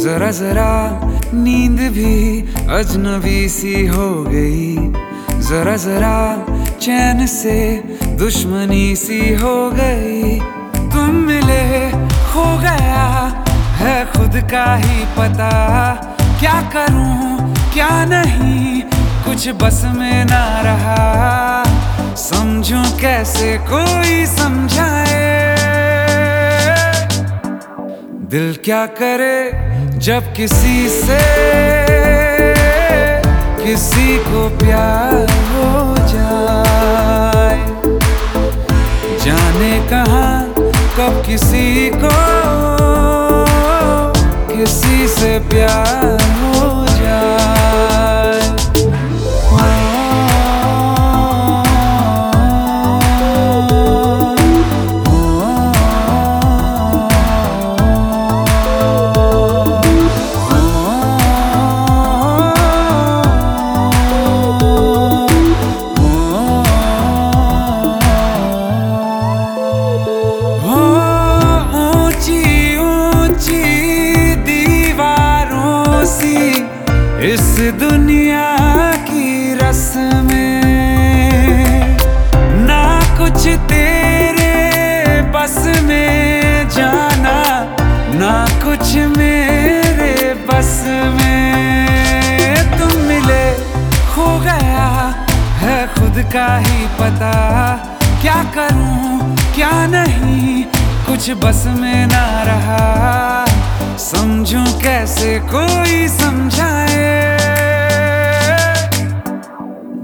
जरा जरा नींद भी अजनबी सी हो गई। जरा जरा चैन से दुश्मनी सी हो गई। तुम मिले हो गया है खुद का ही पता। क्या करूँ, क्या नहीं, कुछ बस में ना रहा। समझूं कैसे कोई समझाए। दिल क्या करे जब किसी से, किसी को प्यार हो जाए। जाने कहा कब किसी को किसी से प्यार हो। दुनिया की रस्में। ना कुछ तेरे बस में जाना, ना कुछ मेरे बस में। तुम मिले हो गया है खुद का ही पता। क्या करूँ, क्या नहीं, कुछ बस में ना रहा। समझूं कैसे कोई समझाए।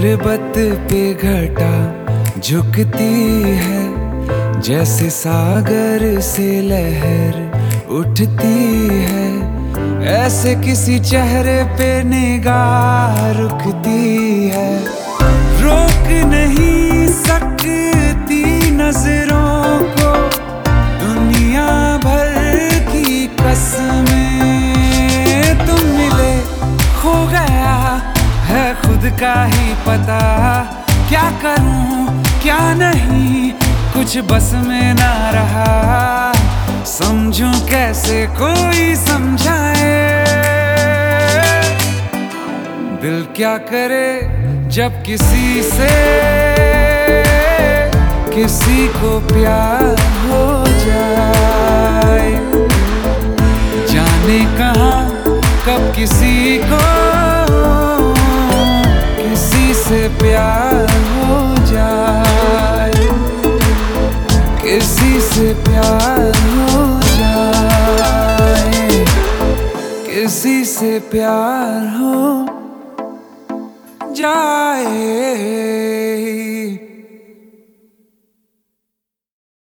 पर्वत पे घटा झुकती है, जैसे सागर से लहर उठती है। ऐसे किसी चेहरे पे निगाह रुकती है। रोक नहीं खुद का ही पता। क्या करूँ, क्या नहीं, कुछ बस में ना रहा। समझूं कैसे कोई समझाए। दिल क्या करे जब किसी से? किसी को प्यार हो जाए। जाने कहा, कब किसी को प्यार हो जाए। किसी से प्यार हो जाए।